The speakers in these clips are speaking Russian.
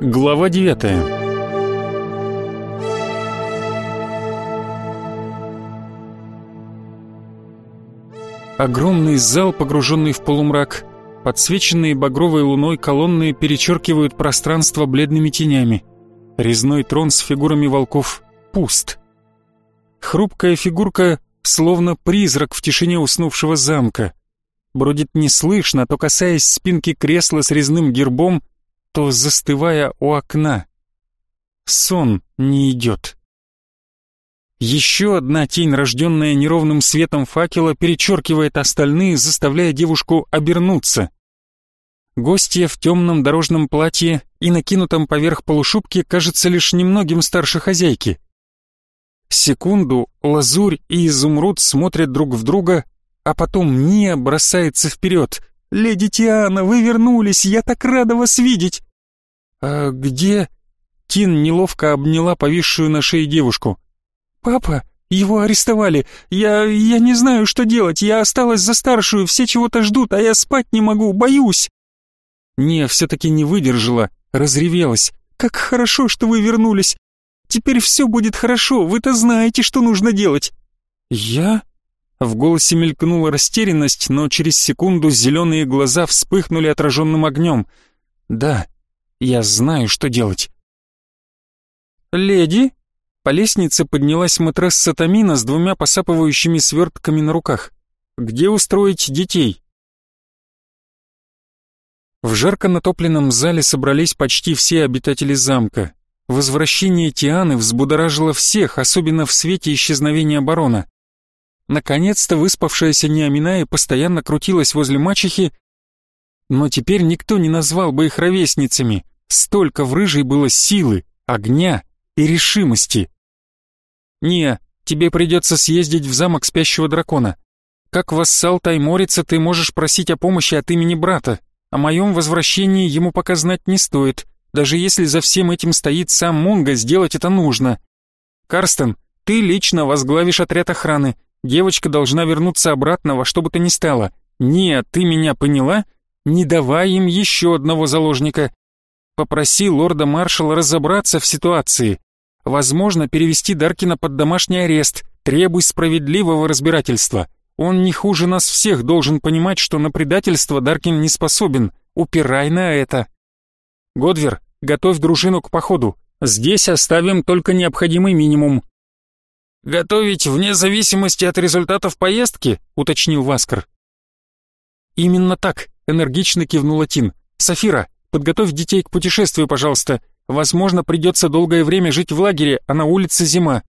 Глава 9 Огромный зал, погруженный в полумрак, подсвеченные багровой луной колонны перечеркивают пространство бледными тенями. Резной трон с фигурами волков пуст. Хрупкая фигурка, словно призрак в тишине уснувшего замка. Бродит неслышно, то касаясь спинки кресла с резным гербом, то застывая у окна. Сон не идет. Еще одна тень, рожденная неровным светом факела, перечеркивает остальные, заставляя девушку обернуться. Гостья в темном дорожном платье и накинутом поверх полушубки кажется лишь немногим старше хозяйки. Секунду лазурь и изумруд смотрят друг в друга, а потом Ния бросается вперед. «Леди Тиана, вы вернулись! Я так рада вас видеть!» «А где...» Тин неловко обняла повисшую на шее девушку. «Папа, его арестовали. Я... я не знаю, что делать. Я осталась за старшую, все чего-то ждут, а я спать не могу, боюсь». Ния все-таки не выдержала, разревелась. «Как хорошо, что вы вернулись. Теперь все будет хорошо, вы-то знаете, что нужно делать». «Я?» В голосе мелькнула растерянность, но через секунду зеленые глаза вспыхнули отраженным огнем. «Да, я знаю, что делать». «Леди?» По лестнице поднялась матресса Тамина с двумя посапывающими свертками на руках. «Где устроить детей?» В жарко натопленном зале собрались почти все обитатели замка. Возвращение Тианы взбудоражило всех, особенно в свете исчезновения барона. Наконец-то выспавшаяся Неаминая постоянно крутилась возле мачехи, но теперь никто не назвал бы их ровесницами. Столько в рыжей было силы, огня и решимости. «Не, тебе придется съездить в замок спящего дракона. Как вассал Тайморица ты можешь просить о помощи от имени брата. О моем возвращении ему пока знать не стоит. Даже если за всем этим стоит сам Мунга, сделать это нужно. Карстен, ты лично возглавишь отряд охраны, Девочка должна вернуться обратно во что бы то ни стало. Нет, ты меня поняла? Не давай им еще одного заложника. Попроси лорда-маршала разобраться в ситуации. Возможно, перевести Даркина под домашний арест. Требуй справедливого разбирательства. Он не хуже нас всех должен понимать, что на предательство Даркин не способен. Упирай на это. Годвер, готовь дружину к походу. Здесь оставим только необходимый минимум. «Готовить вне зависимости от результатов поездки?» — уточнил Васкар. «Именно так», — энергично кивнула Тин. «Сафира, подготовь детей к путешествию, пожалуйста. Возможно, придется долгое время жить в лагере, а на улице зима».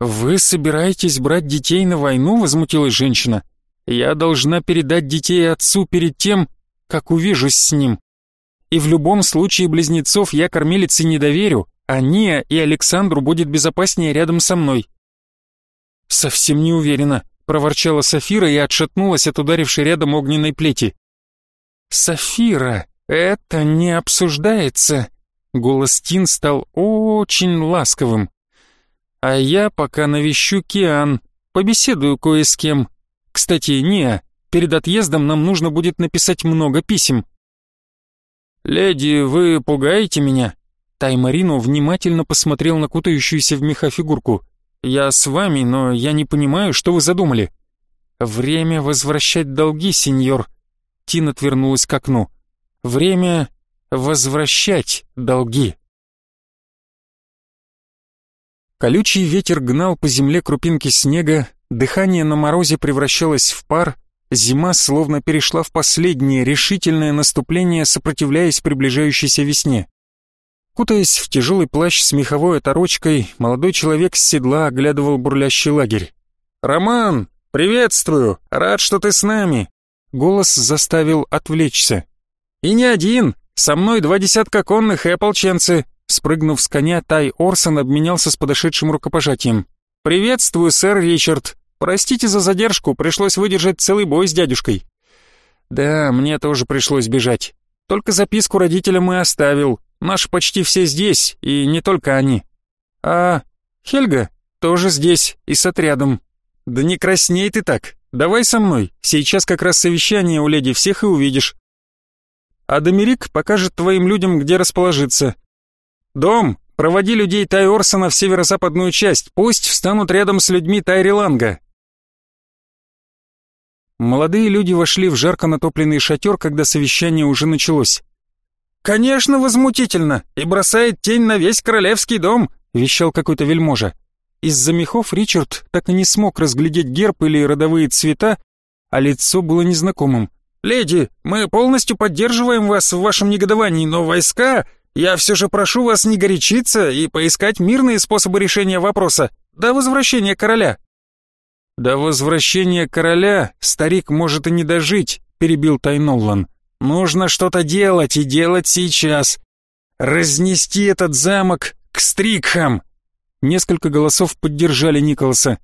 «Вы собираетесь брать детей на войну?» — возмутилась женщина. «Я должна передать детей отцу перед тем, как увижусь с ним. И в любом случае близнецов я кормилице не доверю, а Ния и Александру будет безопаснее рядом со мной». «Совсем не уверена», — проворчала Сафира и отшатнулась от ударившей рядом огненной плети. «Сафира, это не обсуждается», — голос Тин стал очень ласковым. «А я пока навещу Киан, побеседую кое с кем. Кстати, Ния, перед отъездом нам нужно будет написать много писем». «Леди, вы пугаете меня?» Таймарино внимательно посмотрел на кутающуюся в меха фигурку. «Я с вами, но я не понимаю, что вы задумали». «Время возвращать долги, сеньор». Тин отвернулась к окну. «Время возвращать долги». Колючий ветер гнал по земле крупинки снега, дыхание на морозе превращалось в пар, зима словно перешла в последнее решительное наступление, сопротивляясь приближающейся весне. Кутаясь в тяжелый плащ с меховой оторочкой, молодой человек с седла оглядывал бурлящий лагерь. «Роман, приветствую! Рад, что ты с нами!» Голос заставил отвлечься. «И не один! Со мной два десятка конных и ополченцы!» Спрыгнув с коня, Тай Орсон обменялся с подошедшим рукопожатием. «Приветствую, сэр Ричард! Простите за задержку, пришлось выдержать целый бой с дядюшкой». «Да, мне тоже пришлось бежать. Только записку родителям и оставил. Наши почти все здесь, и не только они. А Хельга тоже здесь и с отрядом. Да не красней ты так. Давай со мной. Сейчас как раз совещание у леди всех и увидишь. А Домерик покажет твоим людям, где расположиться. Дом, проводи людей Тайорсона в северо-западную часть, пусть встанут рядом с людьми Тайриланга. Молодые люди вошли в жарко натопленный шатер, когда совещание уже началось. «Конечно, возмутительно, и бросает тень на весь королевский дом», — вещал какой-то вельможа. Из-за мехов Ричард так и не смог разглядеть герб или родовые цвета, а лицо было незнакомым. «Леди, мы полностью поддерживаем вас в вашем негодовании, но войска... Я все же прошу вас не горячиться и поискать мирные способы решения вопроса до возвращения короля». «До возвращения короля старик может и не дожить», — перебил Тайноллан. «Нужно что-то делать и делать сейчас. Разнести этот замок к Стрикхам!» Несколько голосов поддержали Николаса.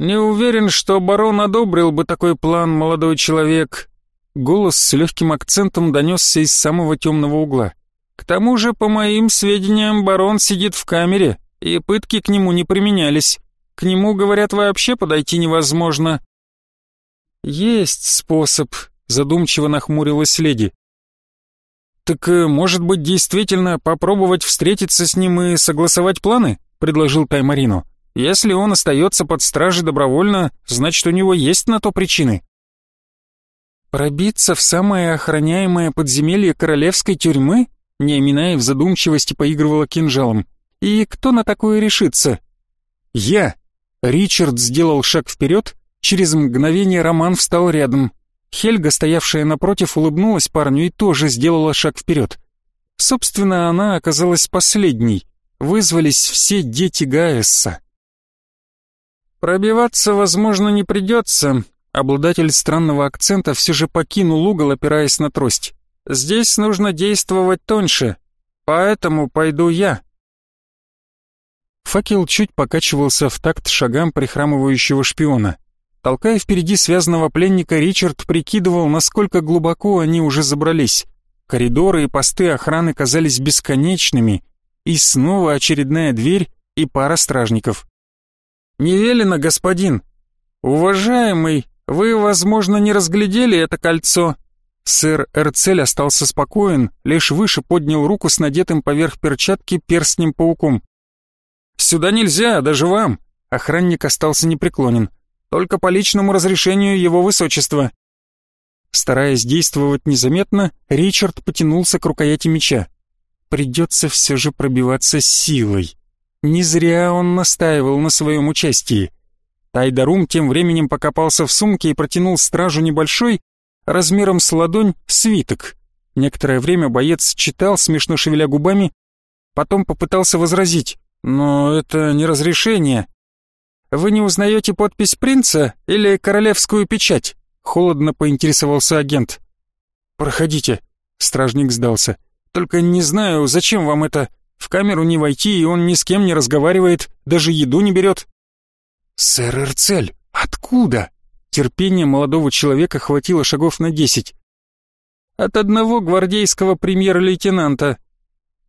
«Не уверен, что барон одобрил бы такой план, молодой человек». Голос с легким акцентом донесся из самого темного угла. «К тому же, по моим сведениям, барон сидит в камере, и пытки к нему не применялись. К нему, говорят, вообще подойти невозможно. Есть способ, задумчиво нахмурилась леди. Так, э, может быть, действительно попробовать встретиться с ним и согласовать планы? предложил Таймарину. Если он остается под стражей добровольно, значит, у него есть на то причины. Пробиться в самое охраняемое подземелье королевской тюрьмы? Неаминая в задумчивости поигрывала кинжалом. И кто на такое решится? Я, Ричард сделал шаг вперед, через мгновение Роман встал рядом. Хельга, стоявшая напротив, улыбнулась парню и тоже сделала шаг вперед. Собственно, она оказалась последней. Вызвались все дети Гаэсса. Пробиваться, возможно, не придется. Обладатель странного акцента все же покинул угол, опираясь на трость. Здесь нужно действовать тоньше, поэтому пойду я. Факел чуть покачивался в такт шагам прихрамывающего шпиона. Толкая впереди связанного пленника, Ричард прикидывал, насколько глубоко они уже забрались. Коридоры и посты охраны казались бесконечными, и снова очередная дверь и пара стражников. «Не велено, господин!» «Уважаемый, вы, возможно, не разглядели это кольцо?» Сэр Эрцель остался спокоен, лишь выше поднял руку с надетым поверх перчатки перстнем-пауком. «Сюда нельзя, даже вам!» Охранник остался непреклонен. «Только по личному разрешению его высочества». Стараясь действовать незаметно, Ричард потянулся к рукояти меча. Придется все же пробиваться силой. Не зря он настаивал на своем участии. Тайдарум тем временем покопался в сумке и протянул стражу небольшой, размером с ладонь, свиток. Некоторое время боец читал, смешно шевеля губами, потом попытался возразить. «Но это не разрешение. Вы не узнаете подпись принца или королевскую печать?» Холодно поинтересовался агент. «Проходите», — стражник сдался. «Только не знаю, зачем вам это? В камеру не войти, и он ни с кем не разговаривает, даже еду не берет». «Сэр Эрцель, откуда?» Терпение молодого человека хватило шагов на десять. «От одного гвардейского премьер-лейтенанта».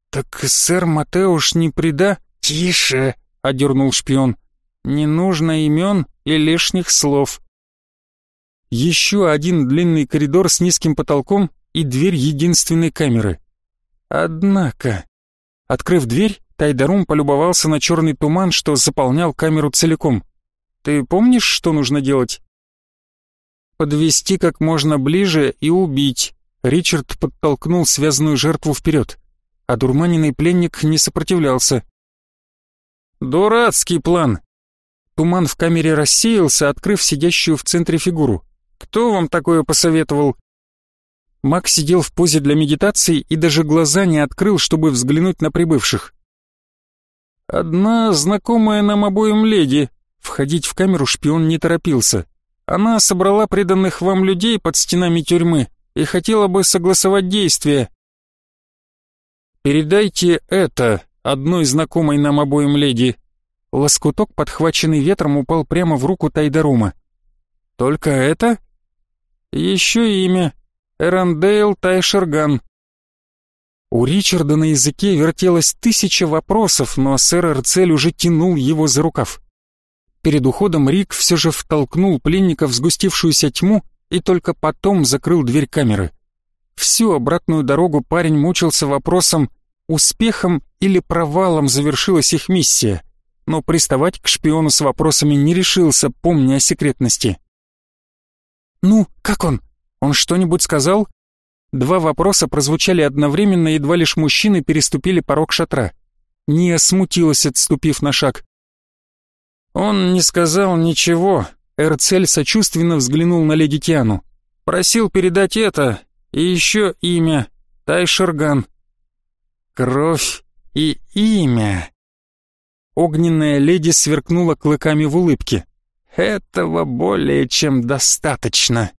«Так сэр Матеуш не преда?» «Тише!» — одернул шпион. «Не нужно имен и лишних слов». Еще один длинный коридор с низким потолком и дверь единственной камеры. Однако... Открыв дверь, Тайдарум полюбовался на черный туман, что заполнял камеру целиком. «Ты помнишь, что нужно делать?» «Подвести как можно ближе и убить», Ричард подтолкнул связанную жертву вперед. А дурманенный пленник не сопротивлялся. Дурацкий план. Туман в камере рассеялся, открыв сидящую в центре фигуру. Кто вам такое посоветовал? Мак сидел в позе для медитации и даже глаза не открыл, чтобы взглянуть на прибывших. Одна знакомая нам обоим леди. Входить в камеру шпион не торопился. Она собрала преданных вам людей под стенами тюрьмы и хотела бы согласовать действия. Передайте это одной знакомой нам обоим леди. Лоскуток, подхваченный ветром, упал прямо в руку Тайдарума. «Только это?» «Еще имя. Эрандейл Тайшерган». У Ричарда на языке вертелось тысяча вопросов, но сэр Эрцель уже тянул его за рукав. Перед уходом Рик все же втолкнул пленника в сгустившуюся тьму и только потом закрыл дверь камеры. Всю обратную дорогу парень мучился вопросом, успехом или провалом завершилась их миссия, но приставать к шпиону с вопросами не решился, помня о секретности. «Ну, как он? Он что-нибудь сказал?» Два вопроса прозвучали одновременно, едва лишь мужчины переступили порог шатра. Ния смутилась, отступив на шаг. «Он не сказал ничего», — Эрцель сочувственно взглянул на леди Тиану. «Просил передать это и еще имя, Тайшерган». «Кровь и имя». Огненная леди сверкнула клыками в улыбке. «Этого более чем достаточно».